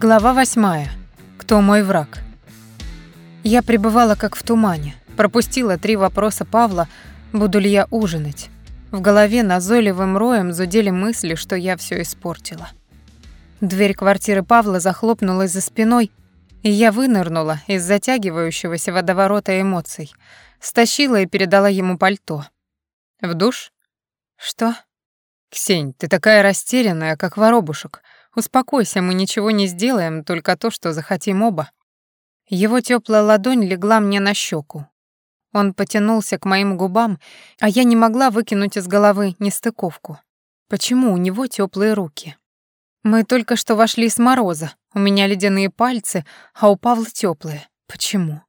Глава восьмая. Кто мой враг? Я пребывала как в тумане. Пропустила три вопроса Павла, буду ли я ужинать. В голове назойливым роем зудели мысли, что я все испортила. Дверь квартиры Павла захлопнулась за спиной, и я вынырнула из затягивающегося водоворота эмоций, стащила и передала ему пальто. «В душ?» «Что?» «Ксень, ты такая растерянная, как воробушек. Успокойся, мы ничего не сделаем, только то, что захотим оба. Его теплая ладонь легла мне на щеку. Он потянулся к моим губам, а я не могла выкинуть из головы нестыковку. Почему у него теплые руки? Мы только что вошли с мороза. У меня ледяные пальцы, а у Павла теплые. Почему?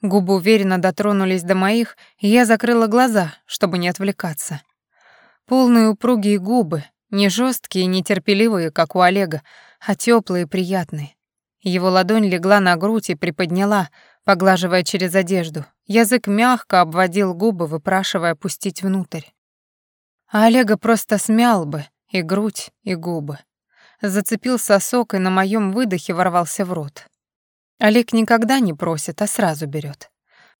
Губы уверенно дотронулись до моих, и я закрыла глаза, чтобы не отвлекаться. Полные упругие губы, не жесткие и нетерпеливые, как у Олега, а теплые и приятные. Его ладонь легла на грудь и приподняла, поглаживая через одежду. Язык мягко обводил губы, выпрашивая пустить внутрь. А Олега просто смял бы и грудь, и губы. Зацепил сосок и на моем выдохе ворвался в рот. Олег никогда не просит, а сразу берет.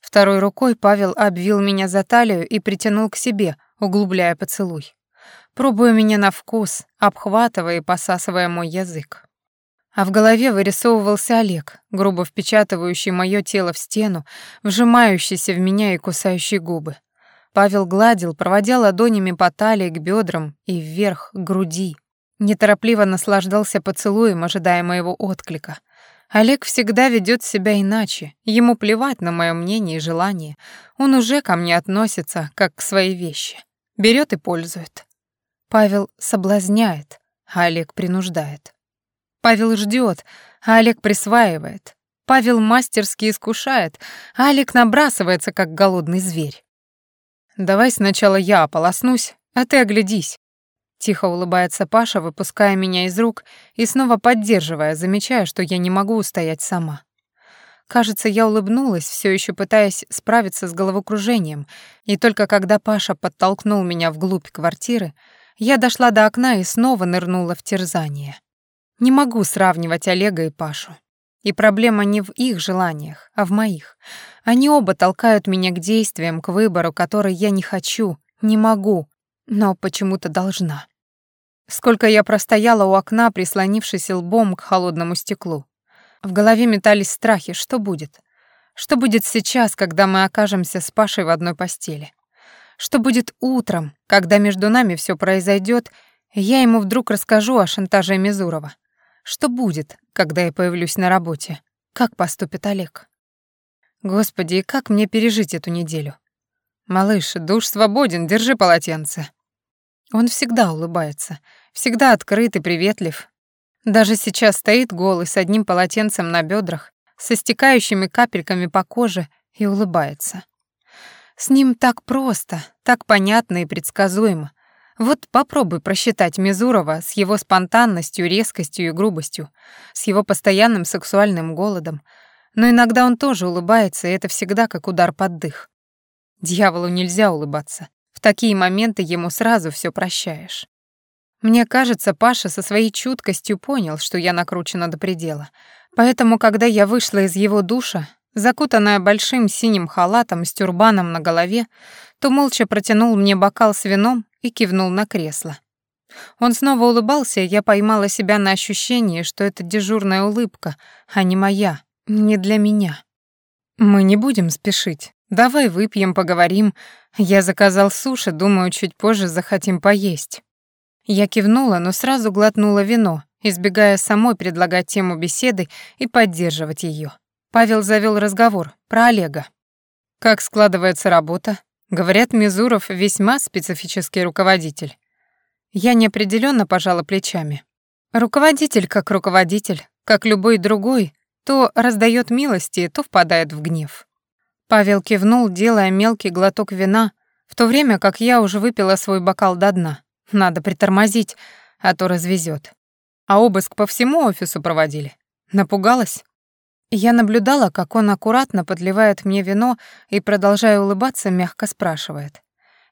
Второй рукой Павел обвил меня за талию и притянул к себе, углубляя поцелуй пробуя меня на вкус, обхватывая и посасывая мой язык. А в голове вырисовывался Олег, грубо впечатывающий моё тело в стену, вжимающийся в меня и кусающий губы. Павел гладил, проводя ладонями по талии к бедрам и вверх к груди. Неторопливо наслаждался поцелуем, ожидая моего отклика. Олег всегда ведет себя иначе. Ему плевать на мое мнение и желание. Он уже ко мне относится, как к своей вещи. Берет и пользует. Павел соблазняет, а Олег принуждает. Павел ждет, а Олег присваивает. Павел мастерски искушает, а Олег набрасывается, как голодный зверь. «Давай сначала я ополоснусь, а ты оглядись». Тихо улыбается Паша, выпуская меня из рук и снова поддерживая, замечая, что я не могу устоять сама. Кажется, я улыбнулась, все еще пытаясь справиться с головокружением, и только когда Паша подтолкнул меня вглубь квартиры, я дошла до окна и снова нырнула в терзание. Не могу сравнивать Олега и Пашу. И проблема не в их желаниях, а в моих. Они оба толкают меня к действиям, к выбору, который я не хочу, не могу, но почему-то должна. Сколько я простояла у окна, прислонившись лбом к холодному стеклу. В голове метались страхи, что будет? Что будет сейчас, когда мы окажемся с Пашей в одной постели? Что будет утром, когда между нами все произойдет, я ему вдруг расскажу о шантаже Мизурова? Что будет, когда я появлюсь на работе? Как поступит Олег? Господи, и как мне пережить эту неделю? Малыш, душ свободен, держи полотенце. Он всегда улыбается, всегда открыт и приветлив. Даже сейчас стоит голый с одним полотенцем на бедрах, со стекающими капельками по коже и улыбается. С ним так просто, так понятно и предсказуемо. Вот попробуй просчитать Мизурова с его спонтанностью, резкостью и грубостью, с его постоянным сексуальным голодом. Но иногда он тоже улыбается, и это всегда как удар под дых. Дьяволу нельзя улыбаться. В такие моменты ему сразу все прощаешь. Мне кажется, Паша со своей чуткостью понял, что я накручена до предела. Поэтому, когда я вышла из его душа, закутанная большим синим халатом с тюрбаном на голове, то молча протянул мне бокал с вином и кивнул на кресло. Он снова улыбался, и я поймала себя на ощущении, что это дежурная улыбка, а не моя, не для меня. «Мы не будем спешить. Давай выпьем, поговорим. Я заказал суши, думаю, чуть позже захотим поесть». Я кивнула, но сразу глотнула вино, избегая самой предлагать тему беседы и поддерживать ее. Павел завел разговор про Олега. Как складывается работа? Говорят, Мизуров весьма специфический руководитель. Я неопределенно пожала плечами. Руководитель как руководитель, как любой другой, то раздает милости, то впадает в гнев. Павел кивнул, делая мелкий глоток вина, в то время как я уже выпила свой бокал до дна. Надо притормозить, а то развезет. А обыск по всему офису проводили. Напугалась? Я наблюдала, как он аккуратно подливает мне вино и, продолжая улыбаться, мягко спрашивает.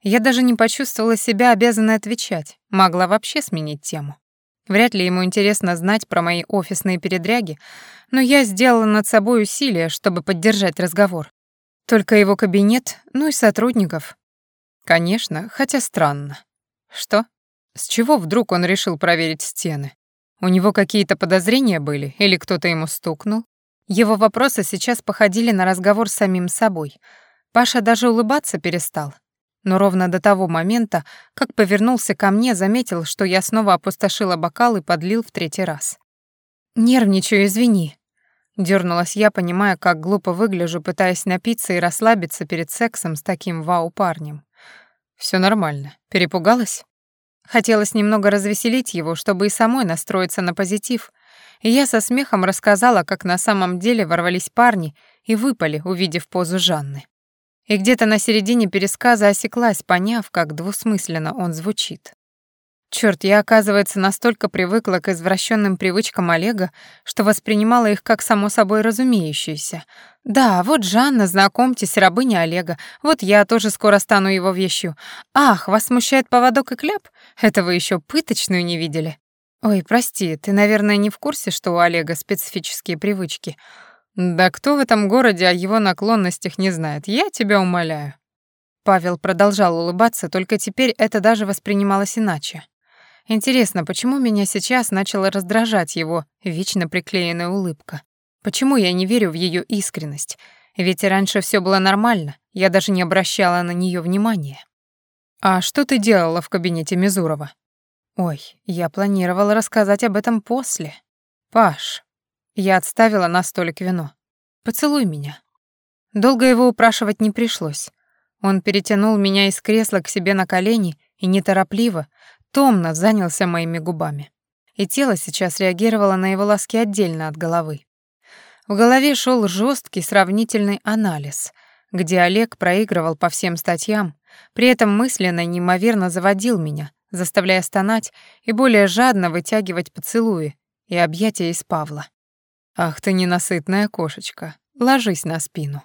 Я даже не почувствовала себя обязанной отвечать, могла вообще сменить тему. Вряд ли ему интересно знать про мои офисные передряги, но я сделала над собой усилие, чтобы поддержать разговор. Только его кабинет, ну и сотрудников. Конечно, хотя странно. Что? С чего вдруг он решил проверить стены? У него какие-то подозрения были или кто-то ему стукнул? Его вопросы сейчас походили на разговор с самим собой. Паша даже улыбаться перестал. Но ровно до того момента, как повернулся ко мне, заметил, что я снова опустошила бокал и подлил в третий раз. «Нервничаю, извини», — дернулась я, понимая, как глупо выгляжу, пытаясь напиться и расслабиться перед сексом с таким вау-парнем. Все нормально. Перепугалась?» Хотелось немного развеселить его, чтобы и самой настроиться на позитив, я со смехом рассказала, как на самом деле ворвались парни и выпали, увидев позу Жанны. И где-то на середине пересказа осеклась, поняв, как двусмысленно он звучит. Черт, я, оказывается, настолько привыкла к извращенным привычкам Олега, что воспринимала их как само собой разумеющиеся. Да, вот Жанна, знакомьтесь, рабыня Олега. Вот я тоже скоро стану его вещью. Ах, вас смущает поводок и кляп? Это вы еще пыточную не видели. Ой, прости, ты, наверное, не в курсе, что у Олега специфические привычки. Да кто в этом городе о его наклонностях не знает? Я тебя умоляю. Павел продолжал улыбаться, только теперь это даже воспринималось иначе. Интересно, почему меня сейчас начала раздражать его вечно приклеенная улыбка? Почему я не верю в ее искренность? Ведь раньше все было нормально, я даже не обращала на нее внимания. «А что ты делала в кабинете Мизурова?» «Ой, я планировала рассказать об этом после. Паш». Я отставила на столик вино. «Поцелуй меня». Долго его упрашивать не пришлось. Он перетянул меня из кресла к себе на колени и неторопливо, томно занялся моими губами. И тело сейчас реагировало на его ласки отдельно от головы. В голове шел жесткий сравнительный анализ, где Олег проигрывал по всем статьям, при этом мысленно неимоверно заводил меня, заставляя стонать и более жадно вытягивать поцелуи и объятия из Павла. «Ах ты ненасытная кошечка, ложись на спину».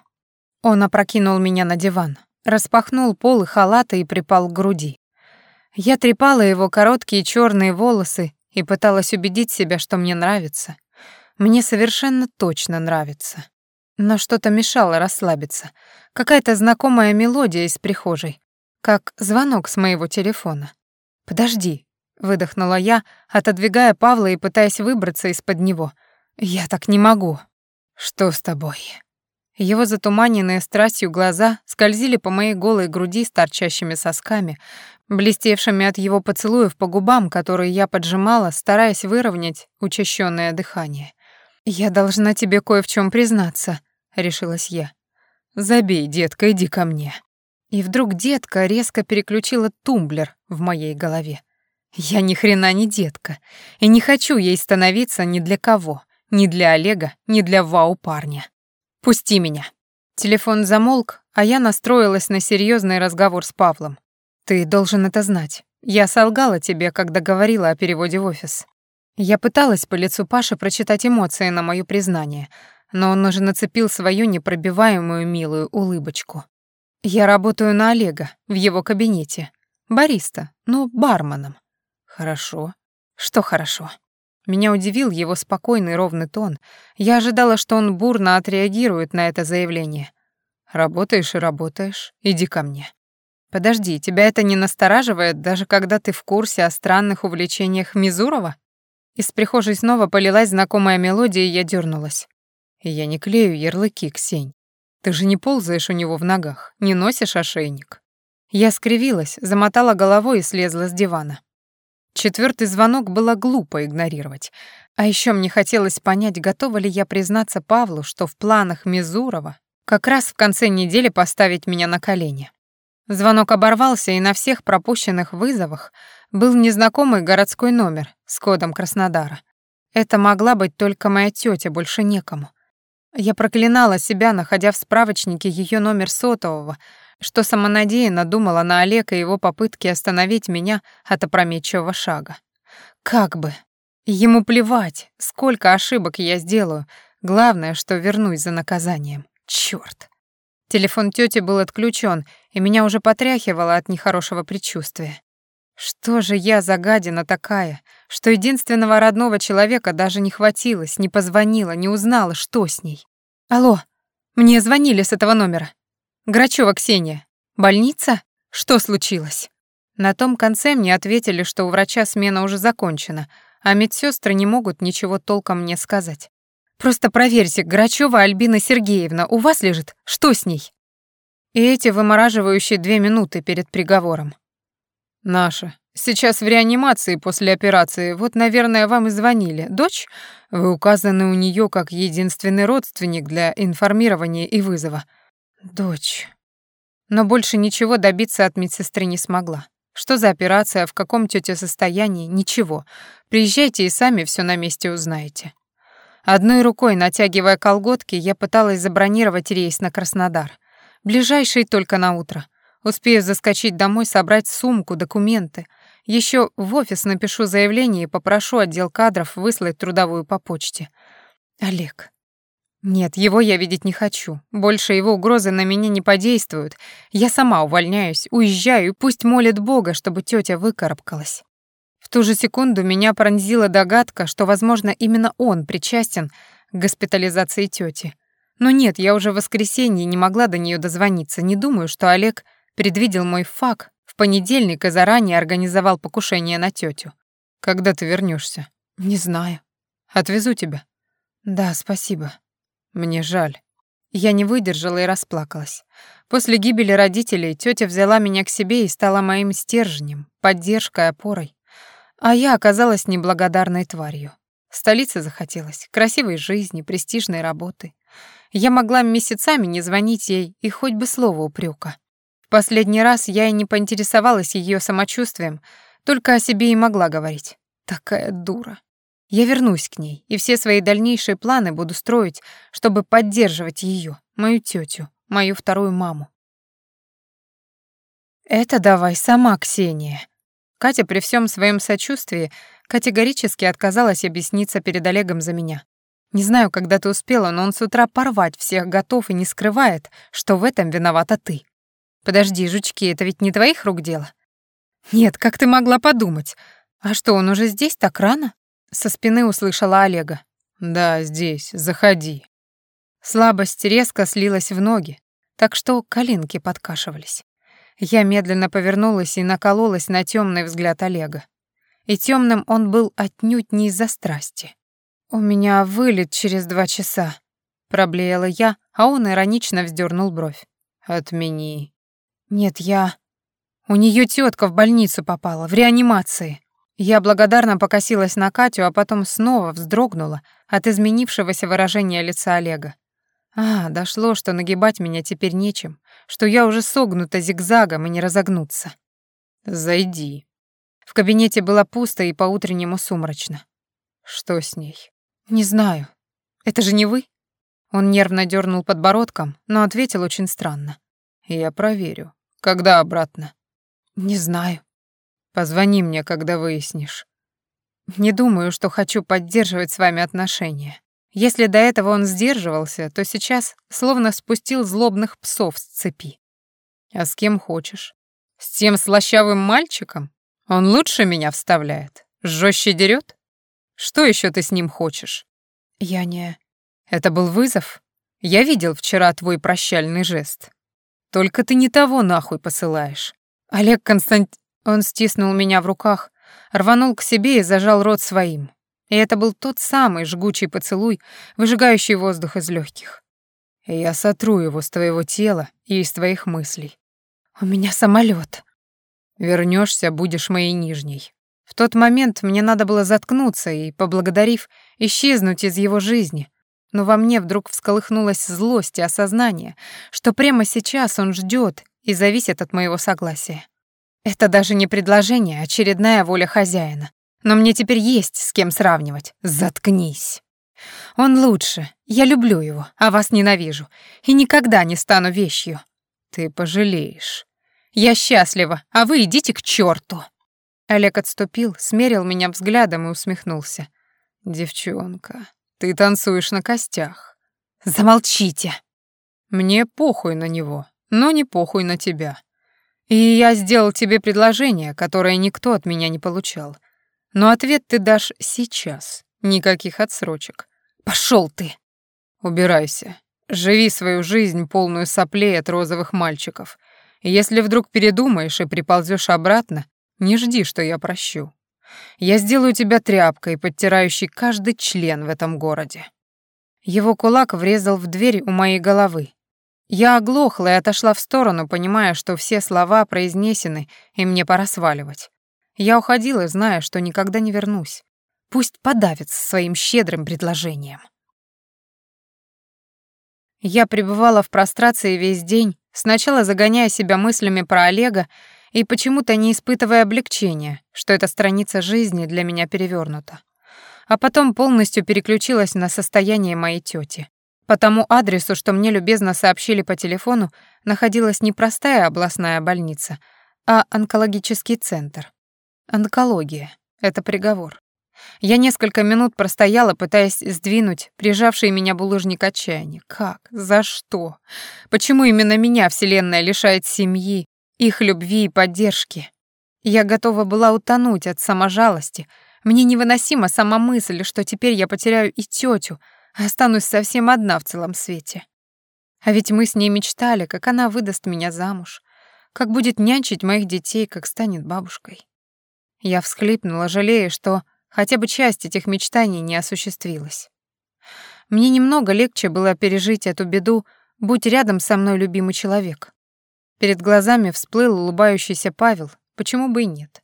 Он опрокинул меня на диван, распахнул полы халата и припал к груди. Я трепала его короткие черные волосы и пыталась убедить себя, что мне нравится. Мне совершенно точно нравится. Но что-то мешало расслабиться. Какая-то знакомая мелодия из прихожей, как звонок с моего телефона. «Подожди», — выдохнула я, отодвигая Павла и пытаясь выбраться из-под него. «Я так не могу». «Что с тобой?» Его затуманенные страстью глаза скользили по моей голой груди с торчащими сосками, блестевшими от его поцелуев по губам, которые я поджимала, стараясь выровнять учащенное дыхание. «Я должна тебе кое в чем признаться», — решилась я. «Забей, детка, иди ко мне». И вдруг детка резко переключила тумблер в моей голове. Я ни хрена не детка, и не хочу ей становиться ни для кого, ни для Олега, ни для вау-парня. Пусти меня. Телефон замолк, а я настроилась на серьезный разговор с Павлом. Ты должен это знать. Я солгала тебе, когда говорила о переводе в офис. Я пыталась по лицу Паши прочитать эмоции на моё признание, но он уже нацепил свою непробиваемую милую улыбочку. Я работаю на Олега, в его кабинете. Бариста, ну, барменом. Хорошо. Что хорошо? Меня удивил его спокойный ровный тон. Я ожидала, что он бурно отреагирует на это заявление. «Работаешь и работаешь. Иди ко мне». «Подожди, тебя это не настораживает, даже когда ты в курсе о странных увлечениях Мизурова?» Из прихожей снова полилась знакомая мелодия, и я дернулась. «Я не клею ярлыки, Ксень. Ты же не ползаешь у него в ногах, не носишь ошейник». Я скривилась, замотала головой и слезла с дивана. Четвертый звонок было глупо игнорировать. А еще мне хотелось понять, готова ли я признаться Павлу, что в планах Мизурова как раз в конце недели поставить меня на колени. Звонок оборвался, и на всех пропущенных вызовах был незнакомый городской номер с кодом Краснодара. Это могла быть только моя тетя, больше некому. Я проклинала себя, находя в справочнике ее номер сотового, что самонадеянно думала на Олега и его попытки остановить меня от опрометчивого шага. Как бы. Ему плевать, сколько ошибок я сделаю. Главное, что вернусь за наказанием. Чёрт. Телефон тети был отключен, и меня уже потряхивало от нехорошего предчувствия. Что же я за гадина такая, что единственного родного человека даже не хватилось, не позвонила, не узнала, что с ней? Алло, мне звонили с этого номера. Грачева Ксения. Больница? Что случилось? На том конце мне ответили, что у врача смена уже закончена, а медсестры не могут ничего толком мне сказать. Просто проверьте, Грачева Альбина Сергеевна у вас лежит? Что с ней? И эти вымораживающие две минуты перед приговором. Наша. Сейчас в реанимации после операции. Вот, наверное, вам и звонили. Дочь? Вы указаны у нее как единственный родственник для информирования и вызова. Дочь. Но больше ничего добиться от медсестры не смогла. Что за операция, в каком тетя состоянии, ничего. Приезжайте и сами все на месте узнаете. Одной рукой, натягивая колготки, я пыталась забронировать рейс на Краснодар. Ближайший только на утро. Успею заскочить домой, собрать сумку, документы. Еще в офис напишу заявление и попрошу отдел кадров выслать трудовую по почте. Олег. Нет, его я видеть не хочу. Больше его угрозы на меня не подействуют. Я сама увольняюсь, уезжаю, и пусть молит Бога, чтобы тетя выкарабкалась. В ту же секунду меня пронзила догадка, что, возможно, именно он причастен к госпитализации тети. Но нет, я уже в воскресенье не могла до нее дозвониться. Не думаю, что Олег предвидел мой фак в понедельник и заранее организовал покушение на тетю. Когда ты вернешься? Не знаю. Отвезу тебя. Да, спасибо. Мне жаль. Я не выдержала и расплакалась. После гибели родителей тетя взяла меня к себе и стала моим стержнем, поддержкой, опорой. А я оказалась неблагодарной тварью. Столице захотелось, красивой жизни, престижной работы. Я могла месяцами не звонить ей и хоть бы слово упрека. Последний раз я и не поинтересовалась ее самочувствием, только о себе и могла говорить. Такая дура. Я вернусь к ней, и все свои дальнейшие планы буду строить, чтобы поддерживать ее, мою тетю, мою вторую маму. Это давай сама, Ксения. Катя при всем своем сочувствии категорически отказалась объясниться перед Олегом за меня. Не знаю, когда ты успела, но он с утра порвать всех готов и не скрывает, что в этом виновата ты. Подожди, жучки, это ведь не твоих рук дело? Нет, как ты могла подумать? А что, он уже здесь так рано? Со спины услышала Олега. «Да, здесь, заходи». Слабость резко слилась в ноги, так что коленки подкашивались. Я медленно повернулась и накололась на темный взгляд Олега. И темным он был отнюдь не из-за страсти. «У меня вылет через два часа», — проблеяла я, а он иронично вздернул бровь. «Отмени». «Нет, я...» «У нее тетка в больницу попала, в реанимации». Я благодарно покосилась на Катю, а потом снова вздрогнула от изменившегося выражения лица Олега. А, дошло, что нагибать меня теперь нечем, что я уже согнута зигзагом и не разогнуться. «Зайди». В кабинете было пусто и по-утреннему сумрачно. «Что с ней?» «Не знаю. Это же не вы?» Он нервно дернул подбородком, но ответил очень странно. «Я проверю. Когда обратно?» «Не знаю». Позвони мне, когда выяснишь. Не думаю, что хочу поддерживать с вами отношения. Если до этого он сдерживался, то сейчас словно спустил злобных псов с цепи. А с кем хочешь? С тем слащавым мальчиком? Он лучше меня вставляет, жестче дерет? Что еще ты с ним хочешь? Я не... Это был вызов? Я видел вчера твой прощальный жест. Только ты не того нахуй посылаешь. Олег Констант... Он стиснул меня в руках, рванул к себе и зажал рот своим. И это был тот самый жгучий поцелуй, выжигающий воздух из легких. Я сотру его с твоего тела и из твоих мыслей. У меня самолет. Вернешься, будешь моей нижней. В тот момент мне надо было заткнуться и, поблагодарив, исчезнуть из его жизни. Но во мне вдруг всколыхнулась злость и осознание, что прямо сейчас он ждет и зависит от моего согласия. Это даже не предложение, а очередная воля хозяина. Но мне теперь есть с кем сравнивать. Заткнись. Он лучше. Я люблю его, а вас ненавижу. И никогда не стану вещью. Ты пожалеешь. Я счастлива, а вы идите к черту. Олег отступил, смерил меня взглядом и усмехнулся. Девчонка, ты танцуешь на костях. Замолчите. Мне похуй на него, но не похуй на тебя. И я сделал тебе предложение, которое никто от меня не получал. Но ответ ты дашь сейчас. Никаких отсрочек. Пошел ты. Убирайся. Живи свою жизнь, полную соплей от розовых мальчиков. Если вдруг передумаешь и приползешь обратно, не жди, что я прощу. Я сделаю тебя тряпкой, подтирающей каждый член в этом городе. Его кулак врезал в дверь у моей головы. Я оглохла и отошла в сторону, понимая, что все слова произнесены, и мне пора сваливать. Я уходила, зная, что никогда не вернусь. Пусть подавится своим щедрым предложением. Я пребывала в прострации весь день, сначала загоняя себя мыслями про Олега и почему-то не испытывая облегчения, что эта страница жизни для меня перевернута. А потом полностью переключилась на состояние моей тети. По тому адресу, что мне любезно сообщили по телефону, находилась не простая областная больница, а онкологический центр. Онкология — это приговор. Я несколько минут простояла, пытаясь сдвинуть прижавший меня булыжник отчаяния. Как? За что? Почему именно меня Вселенная лишает семьи, их любви и поддержки? Я готова была утонуть от саможалости. Мне невыносима сама мысль, что теперь я потеряю и тетю, а останусь совсем одна в целом свете. А ведь мы с ней мечтали, как она выдаст меня замуж, как будет нянчить моих детей, как станет бабушкой. Я всхлипнула, жалея, что хотя бы часть этих мечтаний не осуществилась. Мне немного легче было пережить эту беду, будь рядом со мной любимый человек. Перед глазами всплыл улыбающийся Павел, почему бы и нет.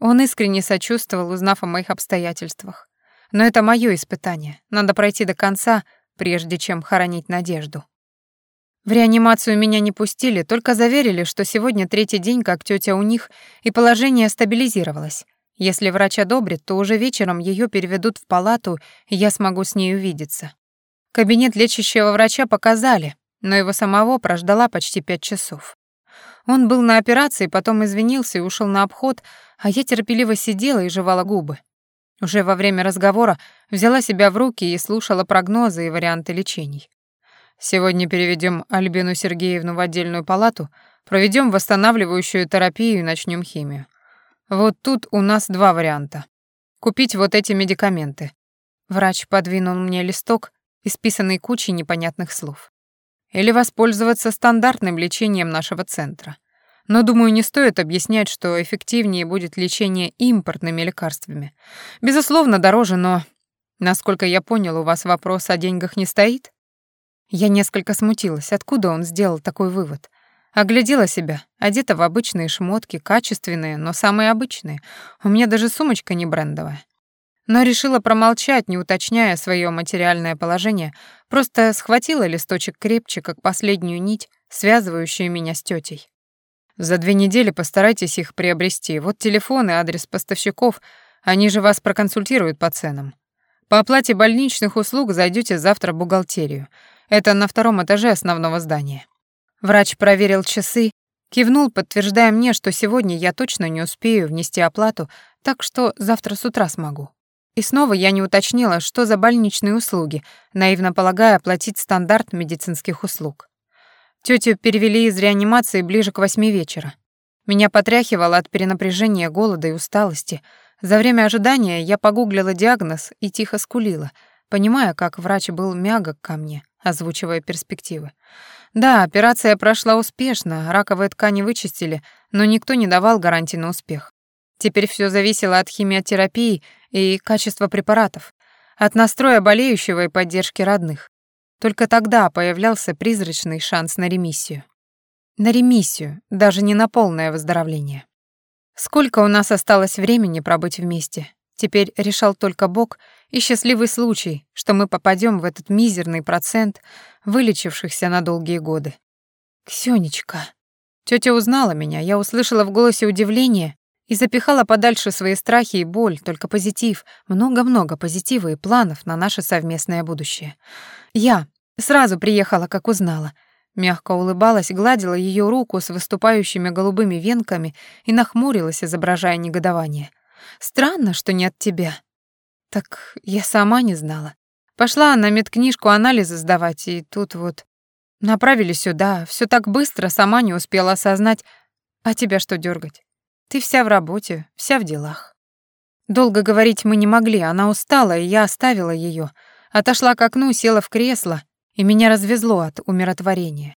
Он искренне сочувствовал, узнав о моих обстоятельствах. Но это моё испытание, надо пройти до конца, прежде чем хоронить надежду. В реанимацию меня не пустили, только заверили, что сегодня третий день, как тетя у них, и положение стабилизировалось. Если врач одобрит, то уже вечером ее переведут в палату, и я смогу с ней увидеться. Кабинет лечащего врача показали, но его самого прождала почти пять часов. Он был на операции, потом извинился и ушел на обход, а я терпеливо сидела и жевала губы. Уже во время разговора взяла себя в руки и слушала прогнозы и варианты лечений. Сегодня переведем Альбину Сергеевну в отдельную палату, проведем восстанавливающую терапию и начнем химию. Вот тут у нас два варианта. Купить вот эти медикаменты. Врач подвинул мне листок, исписанный кучей непонятных слов. Или воспользоваться стандартным лечением нашего центра. Но, думаю, не стоит объяснять, что эффективнее будет лечение импортными лекарствами. Безусловно, дороже, но, насколько я понял, у вас вопрос о деньгах не стоит? Я несколько смутилась, откуда он сделал такой вывод. Оглядела себя, одета в обычные шмотки, качественные, но самые обычные. У меня даже сумочка не брендовая. Но решила промолчать, не уточняя свое материальное положение, просто схватила листочек крепче, как последнюю нить, связывающую меня с тетей. За две недели постарайтесь их приобрести. Вот телефон и адрес поставщиков, они же вас проконсультируют по ценам. По оплате больничных услуг зайдете завтра в бухгалтерию. Это на втором этаже основного здания. Врач проверил часы, кивнул, подтверждая мне, что сегодня я точно не успею внести оплату, так что завтра с утра смогу. И снова я не уточнила, что за больничные услуги, наивно полагая оплатить стандарт медицинских услуг. Тётю перевели из реанимации ближе к восьми вечера. Меня потряхивало от перенапряжения, голода и усталости. За время ожидания я погуглила диагноз и тихо скулила, понимая, как врач был мягок ко мне, озвучивая перспективы. Да, операция прошла успешно, раковые ткани вычистили, но никто не давал гарантии на успех. Теперь все зависело от химиотерапии и качества препаратов, от настроя болеющего и поддержки родных. Только тогда появлялся призрачный шанс на ремиссию. На ремиссию, даже не на полное выздоровление. Сколько у нас осталось времени пробыть вместе? Теперь решал только Бог и счастливый случай, что мы попадем в этот мизерный процент вылечившихся на долгие годы. «Ксюнечка». Тётя узнала меня, я услышала в голосе удивление и запихала подальше свои страхи и боль, только позитив, много-много позитива и планов на наше совместное будущее. Я сразу приехала, как узнала. Мягко улыбалась, гладила ее руку с выступающими голубыми венками и нахмурилась, изображая негодование. Странно, что не от тебя. Так я сама не знала. Пошла на медкнижку анализы сдавать, и тут вот направили сюда. Все так быстро, сама не успела осознать. А тебя что дергать? Ты вся в работе, вся в делах. Долго говорить мы не могли, она устала, и я оставила ее, отошла к окну, села в кресло, и меня развезло от умиротворения.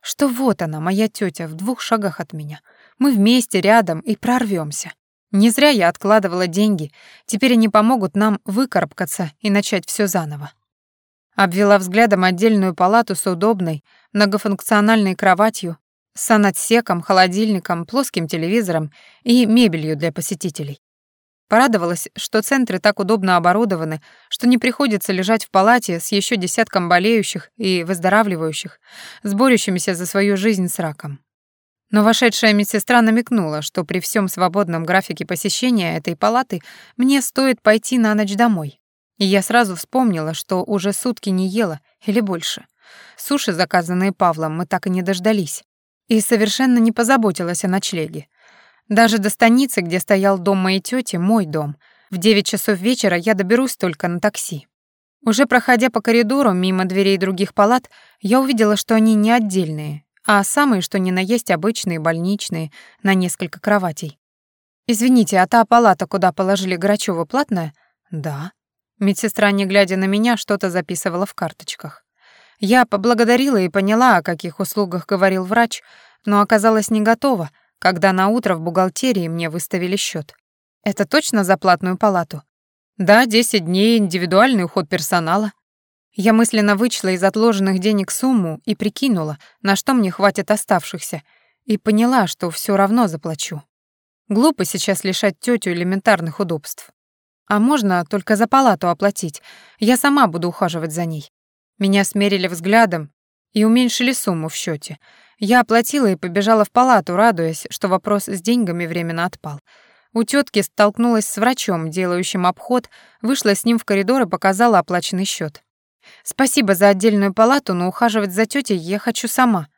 Что вот она, моя тетя, в двух шагах от меня. Мы вместе, рядом, и прорвемся. Не зря я откладывала деньги, теперь они помогут нам выкарабкаться и начать все заново. Обвела взглядом отдельную палату с удобной, многофункциональной кроватью, санотсеком, холодильником, плоским телевизором и мебелью для посетителей. Порадовалась, что центры так удобно оборудованы, что не приходится лежать в палате с еще десятком болеющих и выздоравливающих, с борющимися за свою жизнь с раком. Но вошедшая медсестра намекнула, что при всем свободном графике посещения этой палаты мне стоит пойти на ночь домой. И я сразу вспомнила, что уже сутки не ела или больше. Суши, заказанные Павлом, мы так и не дождались. И совершенно не позаботилась о ночлеге. Даже до станицы, где стоял дом моей тети, мой дом. В девять часов вечера я доберусь только на такси. Уже проходя по коридору мимо дверей других палат, я увидела, что они не отдельные, а самые, что ни на есть, обычные, больничные, на несколько кроватей. «Извините, а та палата, куда положили Грачёва, платная?» «Да». Медсестра, не глядя на меня, что-то записывала в карточках. Я поблагодарила и поняла, о каких услугах говорил врач, но оказалась не готова, когда на утро в бухгалтерии мне выставили счет. Это точно за платную палату? Да, 10 дней, индивидуальный уход персонала. Я мысленно вычла из отложенных денег сумму и прикинула, на что мне хватит оставшихся, и поняла, что все равно заплачу. Глупо сейчас лишать тетю элементарных удобств. А можно только за палату оплатить. Я сама буду ухаживать за ней. Меня смерили взглядом и уменьшили сумму в счете. Я оплатила и побежала в палату, радуясь, что вопрос с деньгами временно отпал. У тетки столкнулась с врачом, делающим обход, вышла с ним в коридор и показала оплаченный счет. «Спасибо за отдельную палату, но ухаживать за тетей я хочу сама».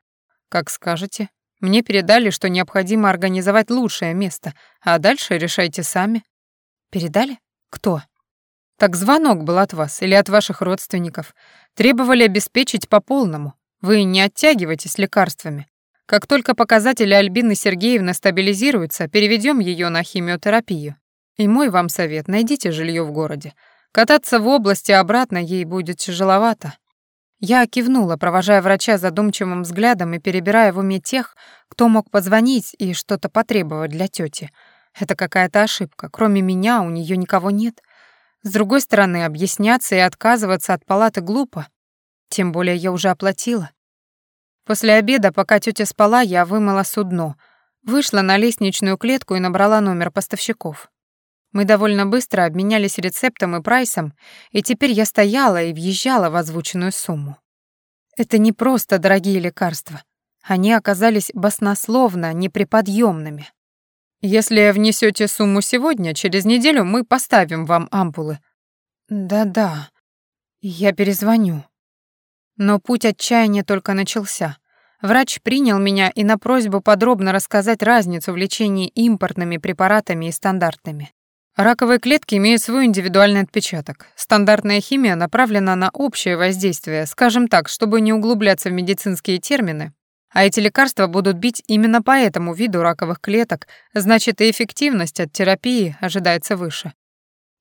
«Как скажете. Мне передали, что необходимо организовать лучшее место, а дальше решайте сами». «Передали? Кто?» «Так звонок был от вас или от ваших родственников. Требовали обеспечить по полному. Вы не оттягивайтесь лекарствами. Как только показатели Альбины Сергеевны стабилизируются, переведем ее на химиотерапию. И мой вам совет, найдите жилье в городе. Кататься в области обратно ей будет тяжеловато. Я кивнула, провожая врача задумчивым взглядом и перебирая в уме тех, кто мог позвонить и что-то потребовать для тети. Это какая-то ошибка. Кроме меня у нее никого нет. С другой стороны, объясняться и отказываться от палаты глупо. Тем более я уже оплатила. После обеда, пока тетя спала, я вымыла судно, вышла на лестничную клетку и набрала номер поставщиков. Мы довольно быстро обменялись рецептом и прайсом, и теперь я стояла и въезжала в озвученную сумму. Это не просто дорогие лекарства. Они оказались баснословно неприподъемными. Если внесете сумму сегодня, через неделю мы поставим вам ампулы. Да-да. Я перезвоню. Но путь отчаяния только начался. Врач принял меня и на просьбу подробно рассказать разницу в лечении импортными препаратами и стандартными. Раковые клетки имеют свой индивидуальный отпечаток. Стандартная химия направлена на общее воздействие, скажем так, чтобы не углубляться в медицинские термины. А эти лекарства будут бить именно по этому виду раковых клеток, значит и эффективность от терапии ожидается выше.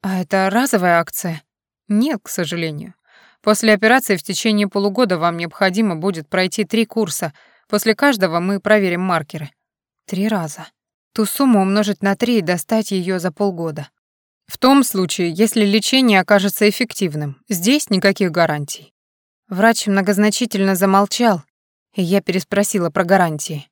А это разовая акция? Нет, к сожалению. После операции в течение полугода вам необходимо будет пройти три курса. После каждого мы проверим маркеры. Три раза. Ту сумму умножить на три и достать ее за полгода. В том случае, если лечение окажется эффективным, здесь никаких гарантий. Врач многозначительно замолчал, я переспросила про гарантии.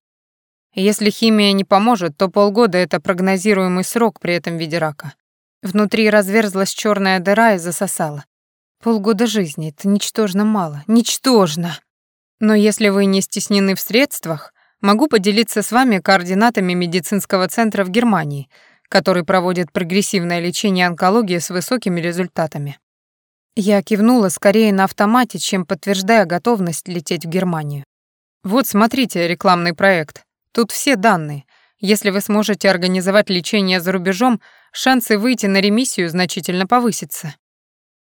Если химия не поможет, то полгода — это прогнозируемый срок при этом виде рака. Внутри разверзлась черная дыра и засосала. Полгода жизни — это ничтожно мало. Ничтожно! Но если вы не стеснены в средствах, могу поделиться с вами координатами медицинского центра в Германии, который проводит прогрессивное лечение онкологии с высокими результатами. Я кивнула скорее на автомате, чем подтверждая готовность лететь в Германию. Вот смотрите рекламный проект. Тут все данные. Если вы сможете организовать лечение за рубежом, шансы выйти на ремиссию значительно повысятся.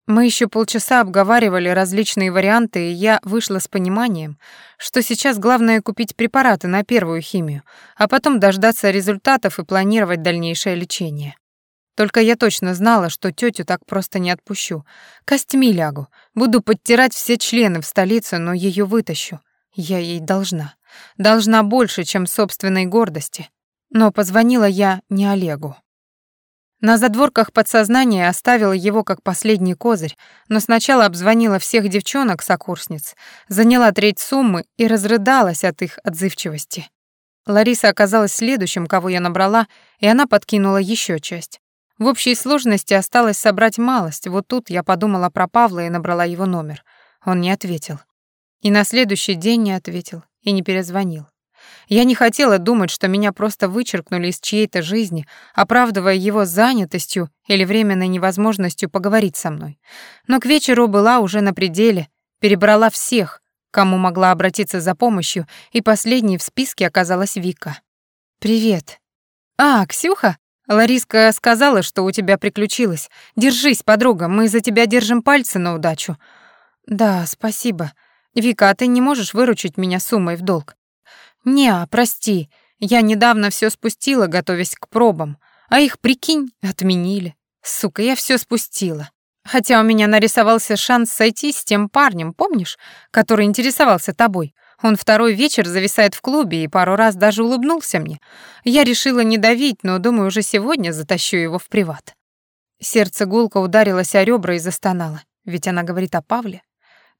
Мы еще полчаса обговаривали различные варианты, и я вышла с пониманием, что сейчас главное купить препараты на первую химию, а потом дождаться результатов и планировать дальнейшее лечение. Только я точно знала, что тетю так просто не отпущу. Костьми лягу, буду подтирать все члены в столицу, но ее вытащу. Я ей должна. Должна больше, чем собственной гордости. Но позвонила я не Олегу. На задворках подсознания оставила его как последний козырь, но сначала обзвонила всех девчонок-сокурсниц, заняла треть суммы и разрыдалась от их отзывчивости. Лариса оказалась следующим, кого я набрала, и она подкинула еще часть. В общей сложности осталось собрать малость, вот тут я подумала про Павла и набрала его номер. Он не ответил. И на следующий день не ответил, и не перезвонил. Я не хотела думать, что меня просто вычеркнули из чьей-то жизни, оправдывая его занятостью или временной невозможностью поговорить со мной. Но к вечеру была уже на пределе, перебрала всех, кому могла обратиться за помощью, и последней в списке оказалась Вика. «Привет». «А, Ксюха?» Лариска сказала, что у тебя приключилось. Держись, подруга, мы за тебя держим пальцы на удачу. Да, спасибо. Вика, а ты не можешь выручить меня суммой в долг? «Не, прости, я недавно все спустила, готовясь к пробам, а их, прикинь, отменили. Сука, я все спустила. Хотя у меня нарисовался шанс сойти с тем парнем, помнишь, который интересовался тобой. Он второй вечер зависает в клубе и пару раз даже улыбнулся мне. Я решила не давить, но, думаю, уже сегодня затащу его в приват». Сердце гулко ударилось о ребра и застонало. Ведь она говорит о Павле.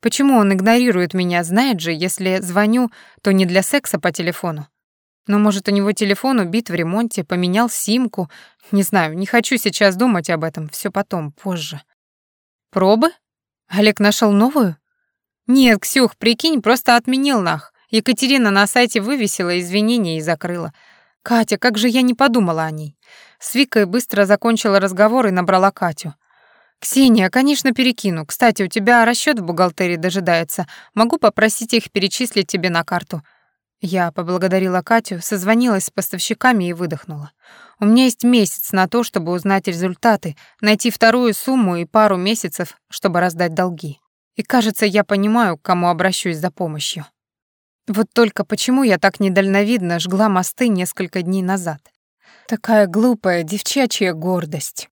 Почему он игнорирует меня, знает же, если звоню, то не для секса по телефону. Но, может, у него телефон убит в ремонте, поменял симку. Не знаю, не хочу сейчас думать об этом, все потом, позже. Пробы? Олег нашел новую? Нет, Ксюх, прикинь, просто отменил нах. Екатерина на сайте вывесила извинения и закрыла. Катя, как же я не подумала о ней. С Викой быстро закончила разговор и набрала Катю. «Ксения, конечно, перекину. Кстати, у тебя расчет в бухгалтерии дожидается. Могу попросить их перечислить тебе на карту». Я поблагодарила Катю, созвонилась с поставщиками и выдохнула. У меня есть месяц на то, чтобы узнать результаты, найти вторую сумму и пару месяцев, чтобы раздать долги. И кажется, я понимаю, к кому обращусь за помощью. Вот только почему я так недальновидно жгла мосты несколько дней назад? Такая глупая девчачья гордость.